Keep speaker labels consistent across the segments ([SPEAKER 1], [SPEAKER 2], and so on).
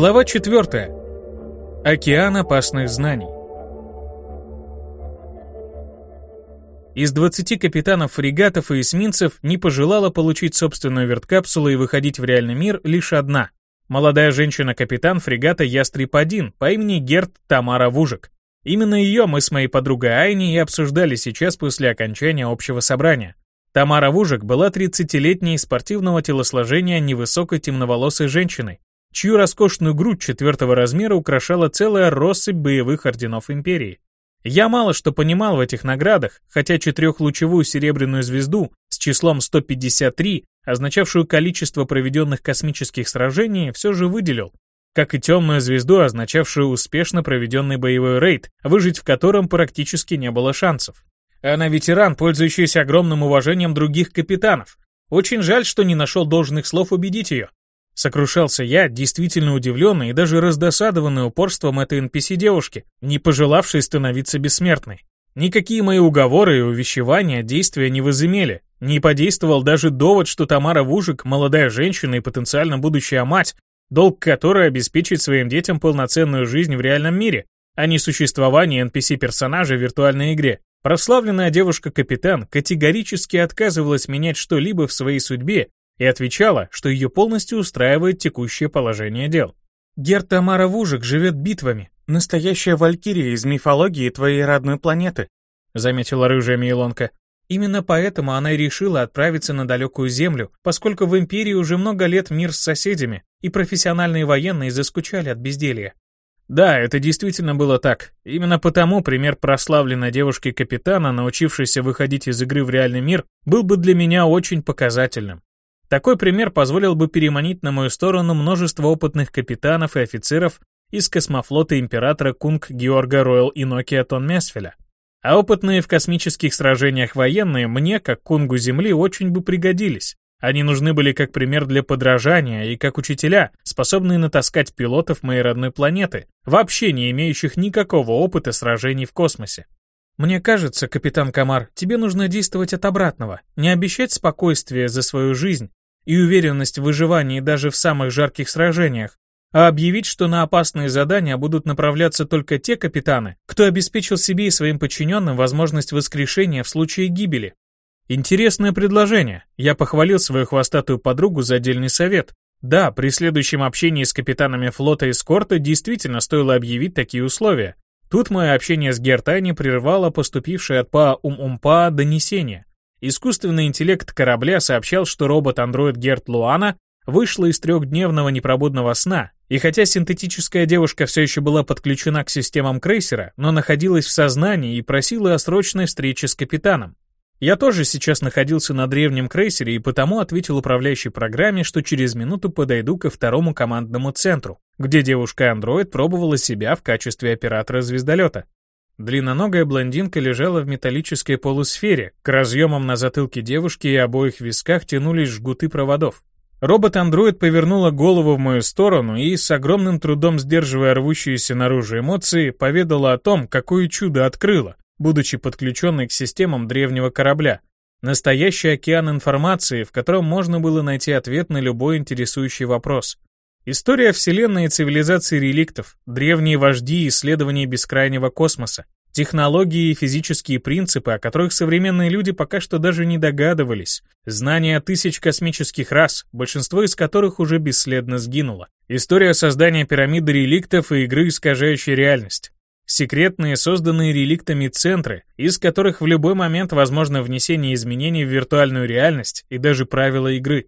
[SPEAKER 1] Глава 4. Океан опасных знаний. Из 20 капитанов фрегатов и эсминцев не пожелала получить собственную верткапсулу и выходить в реальный мир лишь одна. Молодая женщина-капитан фрегата «Ястреб-1» по имени Герт Тамара Вужик. Именно ее мы с моей подругой Айни и обсуждали сейчас после окончания общего собрания. Тамара Вужик была 30-летней спортивного телосложения невысокой темноволосой женщиной, чью роскошную грудь четвертого размера украшала целая россыпь боевых орденов империи. Я мало что понимал в этих наградах, хотя четырехлучевую серебряную звезду с числом 153, означавшую количество проведенных космических сражений, все же выделил, как и темную звезду, означавшую успешно проведенный боевой рейд, выжить в котором практически не было шансов. Она ветеран, пользующийся огромным уважением других капитанов. Очень жаль, что не нашел должных слов убедить ее. Сокрушался я, действительно удивленный и даже раздосадованный упорством этой NPC-девушки, не пожелавшей становиться бессмертной. Никакие мои уговоры и увещевания действия не возымели. Не подействовал даже довод, что Тамара Вужик – молодая женщина и потенциально будущая мать, долг которой обеспечить своим детям полноценную жизнь в реальном мире, а не существование NPC-персонажа в виртуальной игре. Прославленная девушка-капитан категорически отказывалась менять что-либо в своей судьбе и отвечала, что ее полностью устраивает текущее положение дел. «Гер Тамара Вужик живет битвами, настоящая валькирия из мифологии твоей родной планеты», заметила рыжая Мейлонка. Именно поэтому она и решила отправиться на далекую землю, поскольку в Империи уже много лет мир с соседями, и профессиональные военные заскучали от безделья. Да, это действительно было так. Именно потому пример прославленной девушки-капитана, научившейся выходить из игры в реальный мир, был бы для меня очень показательным. Такой пример позволил бы переманить на мою сторону множество опытных капитанов и офицеров из космофлота императора Кунг Георга Роyal Инокия Тон Месфеля. А опытные в космических сражениях военные мне, как Кунгу Земли, очень бы пригодились. Они нужны были как пример для подражания и как учителя, способные натаскать пилотов моей родной планеты, вообще не имеющих никакого опыта сражений в космосе. Мне кажется, капитан Камар, тебе нужно действовать от обратного, не обещать спокойствие за свою жизнь и уверенность в выживании даже в самых жарких сражениях, а объявить, что на опасные задания будут направляться только те капитаны, кто обеспечил себе и своим подчиненным возможность воскрешения в случае гибели, Интересное предложение. Я похвалил свою хвостатую подругу за отдельный совет. Да, при следующем общении с капитанами флота эскорта действительно стоило объявить такие условия. Тут мое общение с Гертани прервало поступившее от Па Ум-Умпа донесение. Искусственный интеллект корабля сообщал, что робот-андроид Герт Луана вышла из трехдневного непробудного сна, и хотя синтетическая девушка все еще была подключена к системам крейсера, но находилась в сознании и просила о срочной встрече с капитаном. Я тоже сейчас находился на древнем крейсере и потому ответил управляющей программе, что через минуту подойду ко второму командному центру, где девушка-андроид пробовала себя в качестве оператора звездолета. Длинноногая блондинка лежала в металлической полусфере, к разъемам на затылке девушки и обоих висках тянулись жгуты проводов. Робот-андроид повернула голову в мою сторону и, с огромным трудом сдерживая рвущиеся наружу эмоции, поведала о том, какое чудо открыла, будучи подключенной к системам древнего корабля. Настоящий океан информации, в котором можно было найти ответ на любой интересующий вопрос. История Вселенной и цивилизации реликтов, древние вожди и исследования бескрайнего космоса, технологии и физические принципы, о которых современные люди пока что даже не догадывались, знания тысяч космических рас, большинство из которых уже бесследно сгинуло, история создания пирамиды реликтов и игры, искажающей реальность, секретные созданные реликтами центры, из которых в любой момент возможно внесение изменений в виртуальную реальность и даже правила игры.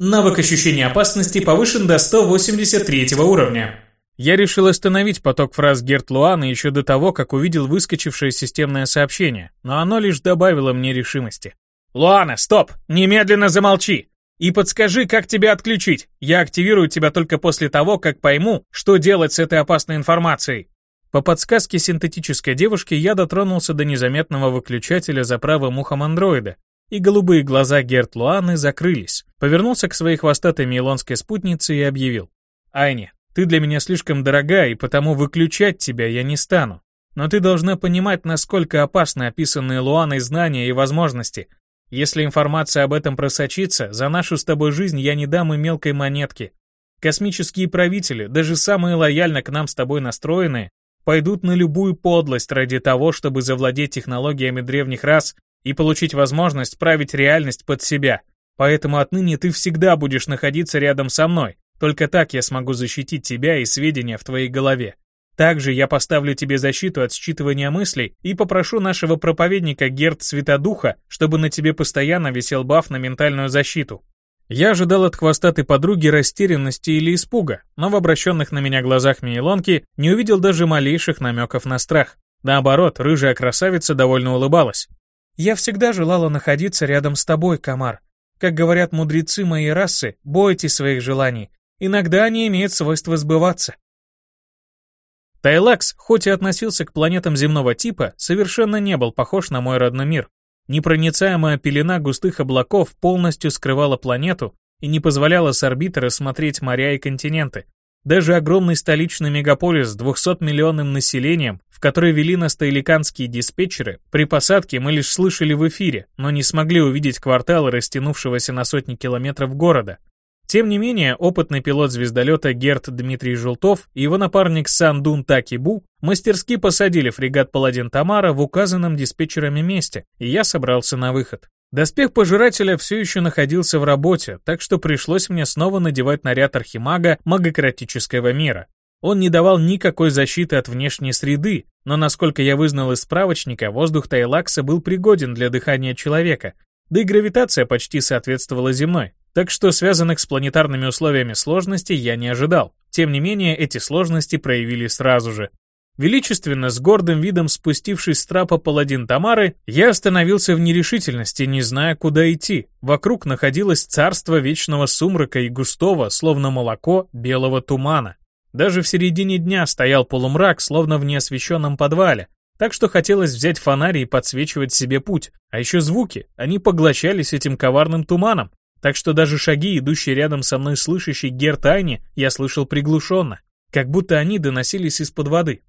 [SPEAKER 2] Навык ощущения опасности повышен до 183 уровня.
[SPEAKER 1] Я решил остановить поток фраз Герт Луана еще до того, как увидел выскочившее системное сообщение, но оно лишь добавило мне решимости. «Луана, стоп! Немедленно замолчи! И подскажи, как тебя отключить. Я активирую тебя только после того, как пойму, что делать с этой опасной информацией. По подсказке синтетической девушки я дотронулся до незаметного выключателя за правым ухом андроида, и голубые глаза Герт Луаны закрылись. Повернулся к своей хвостатой мейлонской спутнице и объявил. «Айни, ты для меня слишком дорога, и потому выключать тебя я не стану. Но ты должна понимать, насколько опасны описанные Луаной знания и возможности. Если информация об этом просочится, за нашу с тобой жизнь я не дам и мелкой монетки. Космические правители, даже самые лояльно к нам с тобой настроенные, пойдут на любую подлость ради того, чтобы завладеть технологиями древних рас и получить возможность править реальность под себя. Поэтому отныне ты всегда будешь находиться рядом со мной. Только так я смогу защитить тебя и сведения в твоей голове. Также я поставлю тебе защиту от считывания мыслей и попрошу нашего проповедника Герд Святодуха, чтобы на тебе постоянно висел баф на ментальную защиту. Я ожидал от хвостатой подруги растерянности или испуга, но в обращенных на меня глазах Мейлонки не увидел даже малейших намеков на страх. Наоборот, рыжая красавица довольно улыбалась. «Я всегда желала находиться рядом с тобой, Камар. Как говорят мудрецы моей расы, бойтесь своих желаний. Иногда они имеют свойство сбываться». Тайлакс, хоть и относился к планетам земного типа, совершенно не был похож на мой родной мир. Непроницаемая пелена густых облаков полностью скрывала планету и не позволяла с орбиты рассмотреть моря и континенты. Даже огромный столичный мегаполис с 200-миллионным населением, в который вели нас таиликанские диспетчеры, при посадке мы лишь слышали в эфире, но не смогли увидеть кварталы растянувшегося на сотни километров города. Тем не менее, опытный пилот звездолета Герт Дмитрий Желтов и его напарник Сандун Такибу мастерски посадили фрегат Паладин Тамара в указанном диспетчерами месте, и я собрался на выход. Доспех пожирателя все еще находился в работе, так что пришлось мне снова надевать наряд архимага магократического мира. Он не давал никакой защиты от внешней среды, но насколько я вызнал из справочника, воздух Тайлакса был пригоден для дыхания человека, да и гравитация почти соответствовала земной, так что связанных с планетарными условиями сложностей я не ожидал. Тем не менее, эти сложности проявились сразу же. Величественно, с гордым видом спустившись с трапа паладин Тамары, я остановился в нерешительности, не зная, куда идти. Вокруг находилось царство вечного сумрака и густого, словно молоко, белого тумана. Даже в середине дня стоял полумрак, словно в неосвещенном подвале, так что хотелось взять фонарь и подсвечивать себе путь. А еще звуки, они поглощались этим коварным туманом, так что даже шаги, идущие рядом со мной слышащий Герт Айни, я слышал приглушенно, как будто они доносились из-под воды.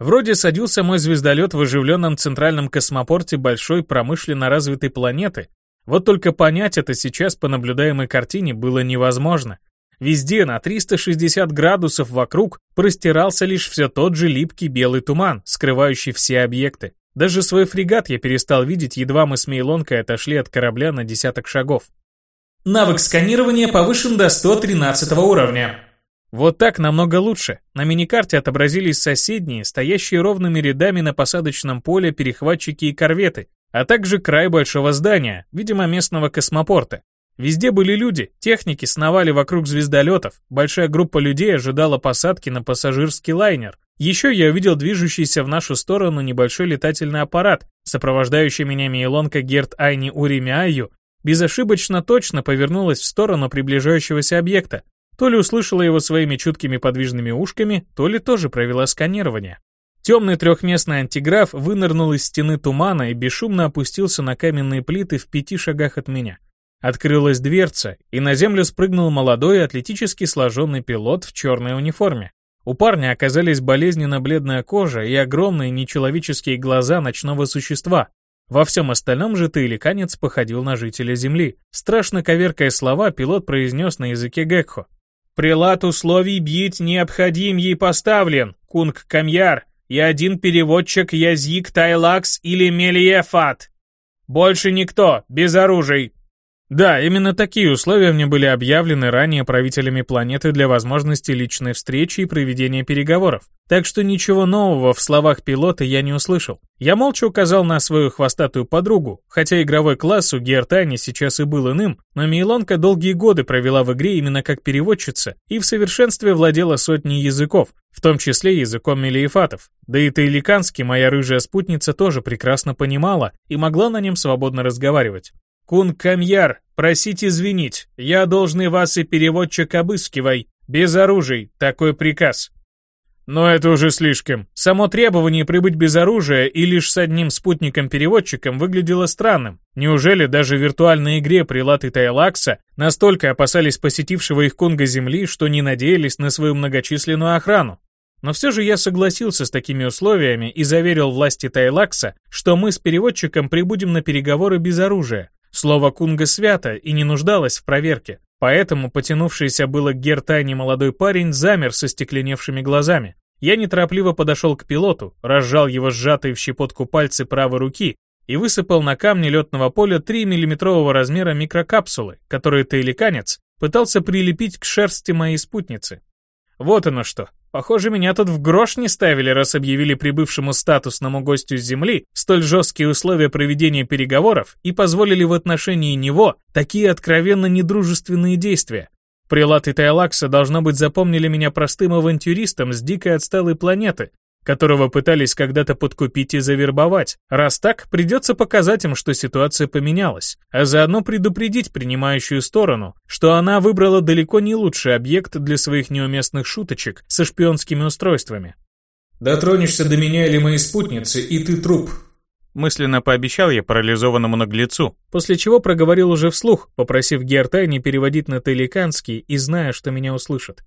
[SPEAKER 1] Вроде садился мой звездолет в оживленном центральном космопорте большой промышленно развитой планеты, вот только понять это сейчас по наблюдаемой картине было невозможно. Везде на 360 градусов вокруг простирался лишь все тот же липкий белый туман, скрывающий все объекты. Даже свой фрегат я перестал видеть, едва мы с Мейлонкой отошли от корабля на десяток шагов.
[SPEAKER 2] Навык сканирования повышен до 113 уровня.
[SPEAKER 1] Вот так намного лучше. На миникарте отобразились соседние, стоящие ровными рядами на посадочном поле перехватчики и корветы, а также край большого здания, видимо местного космопорта. Везде были люди, техники сновали вокруг звездолетов, большая группа людей ожидала посадки на пассажирский лайнер. Еще я увидел движущийся в нашу сторону небольшой летательный аппарат, сопровождающий меня Мейлонка Герт Айни Уримяю безошибочно точно повернулась в сторону приближающегося объекта, то ли услышала его своими чуткими подвижными ушками, то ли тоже провела сканирование. Темный трехместный антиграф вынырнул из стены тумана и бесшумно опустился на каменные плиты в пяти шагах от меня. Открылась дверца, и на землю спрыгнул молодой атлетически сложенный пилот в черной униформе. У парня оказались болезненно бледная кожа и огромные нечеловеческие глаза ночного существа, во всем остальном же таиликанец походил на жителя Земли. Страшно коверкая слова, пилот произнес на языке Гекхо. «Прилад условий бить необходим ей поставлен, кунг Камьяр, и один переводчик Язик Тайлакс или Мелиефат. Больше никто, без оружий, да, именно такие условия мне были объявлены ранее правителями планеты для возможности личной встречи и проведения переговоров. Так что ничего нового в словах пилота я не услышал. Я молча указал на свою хвостатую подругу, хотя игровой класс у Гертани сейчас и был иным, но Мейлонка долгие годы провела в игре именно как переводчица и в совершенстве владела сотней языков, в том числе языком мелиефатов. Да и таиликанский моя рыжая спутница тоже прекрасно понимала и могла на нем свободно разговаривать. Кун Камьяр, просить извинить, я должный вас и переводчик обыскивай, без оружий, такой приказ. Но это уже слишком. Само требование прибыть без оружия и лишь с одним спутником-переводчиком выглядело странным. Неужели даже в виртуальной игре прилаты Тайлакса настолько опасались посетившего их Кунга Земли, что не надеялись на свою многочисленную охрану? Но все же я согласился с такими условиями и заверил власти Тайлакса, что мы с переводчиком прибудем на переговоры без оружия, Слово Кунга свято и не нуждалось в проверке. Поэтому потянувшийся было к Гертайне молодой парень замер со стекленевшими глазами. Я неторопливо подошел к пилоту, разжал его сжатые в щепотку пальцы правой руки и высыпал на камни летного поля 3-миллиметрового размера микрокапсулы, которые таиликанец пытался прилепить к шерсти моей спутницы. Вот оно что. Похоже, меня тут в грош не ставили, раз объявили прибывшему статусному гостю с Земли столь жесткие условия проведения переговоров и позволили в отношении него такие откровенно недружественные действия. Прилаты Тайлакса, должно быть, запомнили меня простым авантюристом с дикой отсталой планеты, которого пытались когда-то подкупить и завербовать. Раз так, придется показать им, что ситуация поменялась, а заодно предупредить принимающую сторону, что она выбрала далеко не лучший объект для своих неуместных шуточек со шпионскими устройствами.
[SPEAKER 2] «Дотронешься до меня или моей спутницы, и ты труп»,
[SPEAKER 1] Мысленно пообещал я парализованному наглецу, после чего проговорил уже вслух, попросив Гертай не переводить на таликанский и зная, что меня услышат.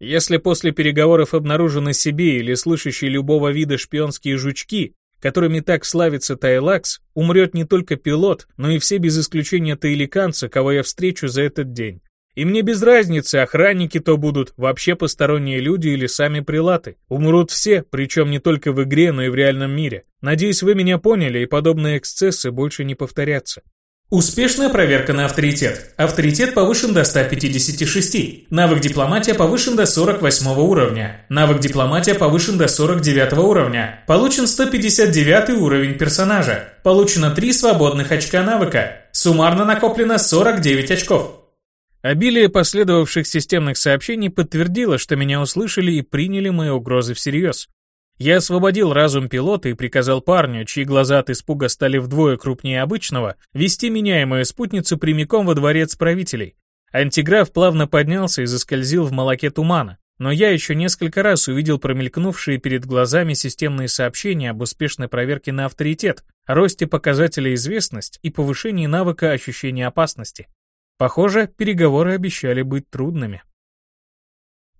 [SPEAKER 1] Если после переговоров обнаружены себе или слышащие любого вида шпионские жучки, которыми так славится Тайлакс, умрет не только пилот, но и все без исключения таиликанцы, кого я встречу за этот день. И мне без разницы, охранники то будут, вообще посторонние люди или сами прилаты. Умрут все, причем не только в игре, но и в реальном мире. Надеюсь, вы меня поняли, и подобные эксцессы больше не повторятся.
[SPEAKER 2] Успешная проверка на авторитет. Авторитет повышен до 156. Навык дипломатия повышен до 48 уровня. Навык дипломатия повышен до 49 уровня. Получен 159 уровень персонажа. Получено 3 свободных очка навыка. Суммарно накоплено 49 очков.
[SPEAKER 1] Обилие последовавших системных сообщений подтвердило, что меня услышали и приняли мои угрозы всерьез. Я освободил разум пилота и приказал парню, чьи глаза от испуга стали вдвое крупнее обычного, вести меня и мою спутницу прямиком во дворец правителей. Антиграф плавно поднялся и заскользил в молоке тумана, но я еще несколько раз увидел промелькнувшие перед глазами системные сообщения об успешной проверке на авторитет, росте показателя известность и повышении навыка ощущения опасности. Похоже, переговоры обещали быть трудными.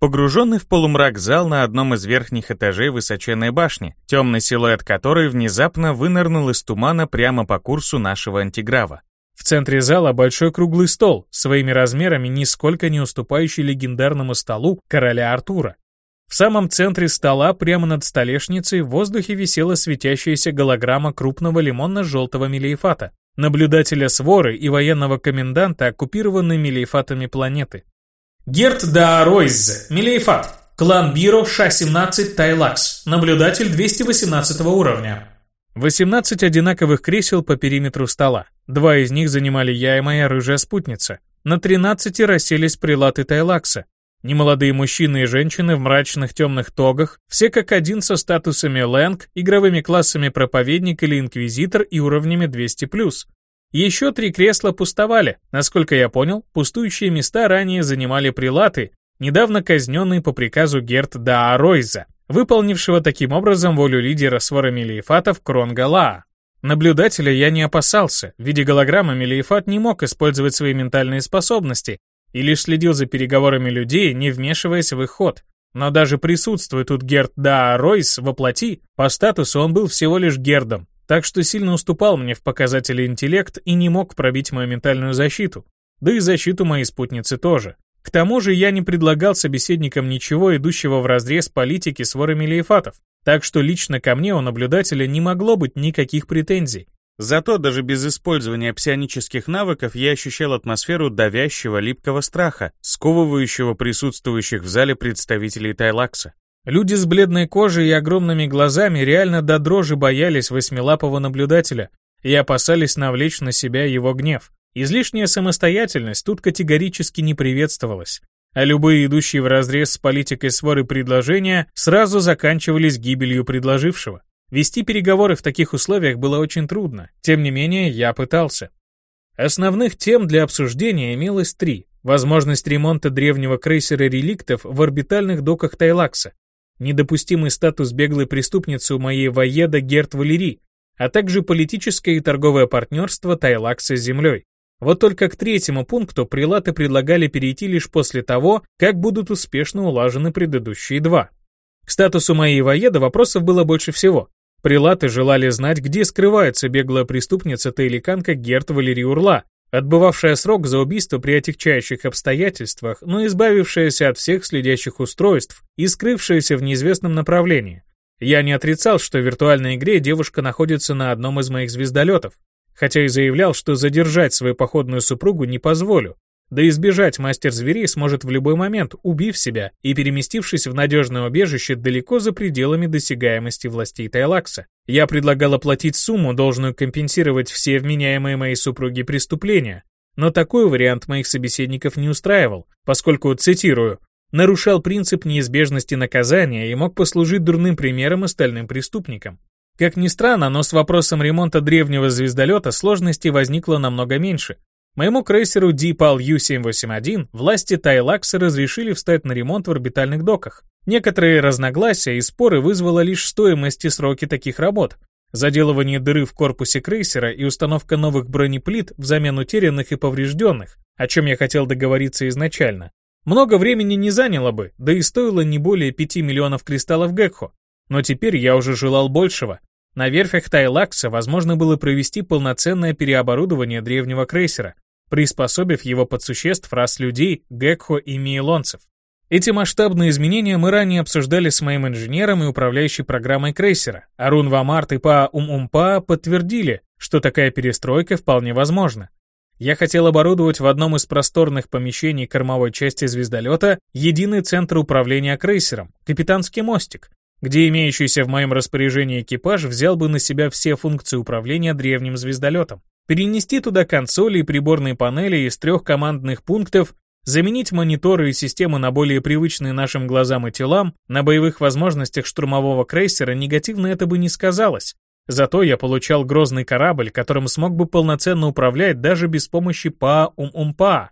[SPEAKER 1] Погруженный в полумрак зал на одном из верхних этажей высоченной башни, темный силуэт которой внезапно вынырнул из тумана прямо по курсу нашего антиграва. В центре зала большой круглый стол, своими размерами нисколько не уступающий легендарному столу короля Артура. В самом центре стола, прямо над столешницей, в воздухе висела светящаяся голограмма крупного лимонно-желтого мелиефата, наблюдателя своры и военного коменданта, оккупированной мелиефатами планеты.
[SPEAKER 2] Герт да Ройз, Мелиефат, клан Биро Ша-17 Тайлакс, наблюдатель 218 уровня.
[SPEAKER 1] 18 одинаковых кресел по периметру стола. Два из них занимали я и моя рыжая спутница. На 13 расселись прилаты Тайлакса. Немолодые мужчины и женщины в мрачных темных тогах, все как один со статусами Лэнг, игровыми классами проповедник или инквизитор и уровнями 200+. Еще три кресла пустовали. Насколько я понял, пустующие места ранее занимали прилаты, недавно казненные по приказу Герт Дааройза, выполнившего таким образом волю лидера свора Мелиефатов Кронгалаа. Наблюдателя я не опасался, в виде голограммы Мелиефат не мог использовать свои ментальные способности, и лишь следил за переговорами людей, не вмешиваясь в их ход. Но даже присутствуя тут Герд да Ройс во плоти, по статусу он был всего лишь Гердом, так что сильно уступал мне в показателе интеллект и не мог пробить мою ментальную защиту. Да и защиту моей спутницы тоже. К тому же я не предлагал собеседникам ничего, идущего вразрез политики с ворами Лейфатов, так что лично ко мне у наблюдателя не могло быть никаких претензий. Зато даже без использования псионических навыков я ощущал атмосферу давящего липкого страха, сковывающего присутствующих в зале представителей Тайлакса. Люди с бледной кожей и огромными глазами реально до дрожи боялись восьмилапого наблюдателя и опасались навлечь на себя его гнев. Излишняя самостоятельность тут категорически не приветствовалась, а любые идущие вразрез с политикой своры предложения сразу заканчивались гибелью предложившего. Вести переговоры в таких условиях было очень трудно, тем не менее я пытался. Основных тем для обсуждения имелось три. Возможность ремонта древнего крейсера реликтов в орбитальных доках Тайлакса, недопустимый статус беглой преступницы у моей воеда Герт Валери, а также политическое и торговое партнерство Тайлакса с землей. Вот только к третьему пункту прилаты предлагали перейти лишь после того, как будут успешно улажены предыдущие два. К статусу моей воеда вопросов было больше всего. Прилаты желали знать, где скрывается беглая преступница Тейликанка Герт Валерий Урла, отбывавшая срок за убийство при отягчающих обстоятельствах, но избавившаяся от всех следящих устройств и скрывшаяся в неизвестном направлении. Я не отрицал, что в виртуальной игре девушка находится на одном из моих звездолетов, хотя и заявлял, что задержать свою походную супругу не позволю, да избежать мастер зверей сможет в любой момент, убив себя и переместившись в надежное убежище далеко за пределами досягаемости властей Тайлакса. Я предлагал оплатить сумму, должную компенсировать все вменяемые моей супруге преступления, но такой вариант моих собеседников не устраивал, поскольку, цитирую, нарушал принцип неизбежности наказания и мог послужить дурным примером остальным преступникам. Как ни странно, но с вопросом ремонта древнего звездолета сложностей возникло намного меньше. Моему крейсеру Deepal U-781 власти Тайлакса разрешили встать на ремонт в орбитальных доках. Некоторые разногласия и споры вызвала лишь стоимость и сроки таких работ. Заделывание дыры в корпусе крейсера и установка новых бронеплит взамен утерянных и поврежденных, о чем я хотел договориться изначально. Много времени не заняло бы, да и стоило не более 5 миллионов кристаллов Гекхо. Но теперь я уже желал большего. На верфях Тайлакса возможно было провести полноценное переоборудование древнего крейсера, приспособив его под существ рас людей, гекхо и миелонцев. Эти масштабные изменения мы ранее обсуждали с моим инженером и управляющей программой крейсера. Арун Вамарт и Па Ум-Умпа подтвердили, что такая перестройка вполне возможна. Я хотел оборудовать в одном из просторных помещений кормовой части звездолета единый центр управления крейсером, капитанский мостик, где имеющийся в моем распоряжении экипаж взял бы на себя все функции управления древним звездолетом. Перенести туда консоли и приборные панели из трех командных пунктов, заменить мониторы и системы на более привычные нашим глазам и телам, на боевых возможностях штурмового крейсера негативно это бы не сказалось. Зато я получал грозный корабль, которым смог бы полноценно управлять даже без помощи ПА-УМ-УМ-ПА,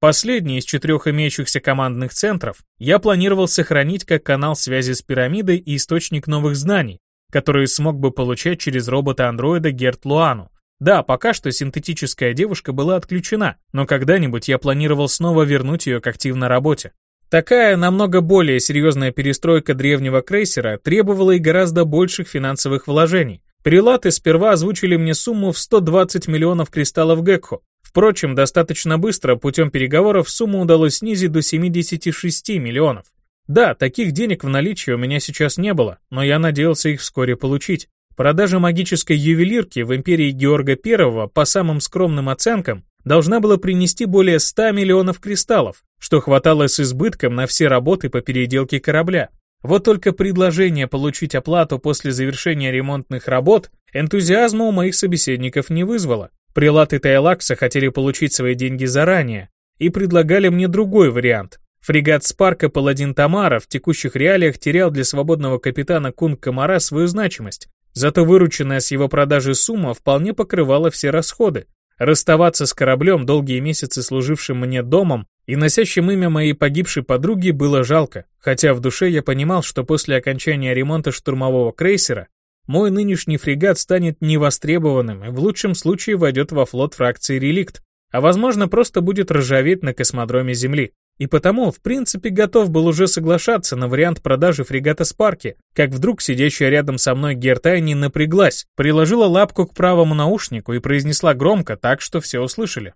[SPEAKER 1] Последний из четырех имеющихся командных центров я планировал сохранить как канал связи с пирамидой и источник новых знаний, которые смог бы получать через робота-андроида Герт Луану. Да, пока что синтетическая девушка была отключена, но когда-нибудь я планировал снова вернуть ее к активной работе. Такая намного более серьезная перестройка древнего крейсера требовала и гораздо больших финансовых вложений. Прилаты сперва озвучили мне сумму в 120 миллионов кристаллов Гекхо, Впрочем, достаточно быстро путем переговоров сумму удалось снизить до 76 миллионов. Да, таких денег в наличии у меня сейчас не было, но я надеялся их вскоре получить. Продажа магической ювелирки в империи Георга I, по самым скромным оценкам, должна была принести более 100 миллионов кристаллов, что хватало с избытком на все работы по переделке корабля. Вот только предложение получить оплату после завершения ремонтных работ энтузиазма у моих собеседников не вызвало. Прилаты Тайлакса хотели получить свои деньги заранее и предлагали мне другой вариант. Фрегат Спарка Паладин Тамара в текущих реалиях терял для свободного капитана Кунг Комара свою значимость, зато вырученная с его продажи сумма вполне покрывала все расходы. Расставаться с кораблем, долгие месяцы служившим мне домом и носящим имя моей погибшей подруги было жалко, хотя в душе я понимал, что после окончания ремонта штурмового крейсера мой нынешний фрегат станет невостребованным и в лучшем случае войдет во флот фракции «Реликт», а возможно просто будет ржаветь на космодроме Земли. И потому, в принципе, готов был уже соглашаться на вариант продажи фрегата Спарки, как вдруг сидящая рядом со мной Гертайни напряглась, приложила лапку к правому наушнику и произнесла громко, так что все услышали.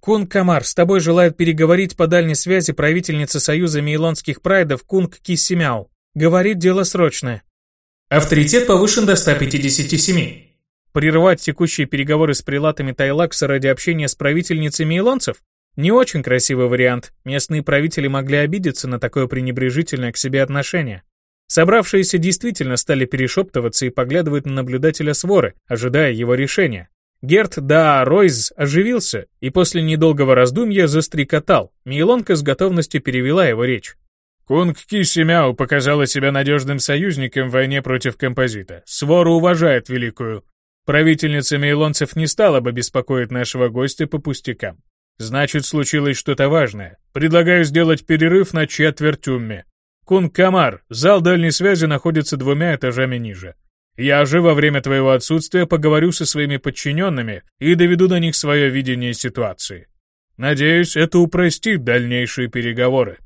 [SPEAKER 1] «Кунг Камар, с тобой желает переговорить по дальней связи правительница Союза Мейлонских Прайдов Кунг Киссимяу. Говорит, дело срочное».
[SPEAKER 2] Авторитет повышен до 157.
[SPEAKER 1] Прервать текущие переговоры с прилатами Тайлакса ради общения с правительницами илонцев? Не очень красивый вариант. Местные правители могли обидеться на такое пренебрежительное к себе отношение. Собравшиеся действительно стали перешептываться и поглядывать на наблюдателя своры, ожидая его решения. Герт да Ройз оживился и после недолгого раздумья застрекотал. Мейлонка с готовностью перевела его речь.
[SPEAKER 3] Кунг Ки Симяо показала себя надежным союзником в войне против композита. Свора уважает великую. Правительница Мейлонцев не стала бы беспокоить нашего гостя по пустякам. Значит, случилось что-то важное. Предлагаю сделать перерыв на четверть умме. Кунг Камар, зал дальней связи находится двумя этажами ниже. Я же во время твоего отсутствия поговорю со своими подчиненными и доведу до них свое видение ситуации. Надеюсь, это упростит дальнейшие переговоры.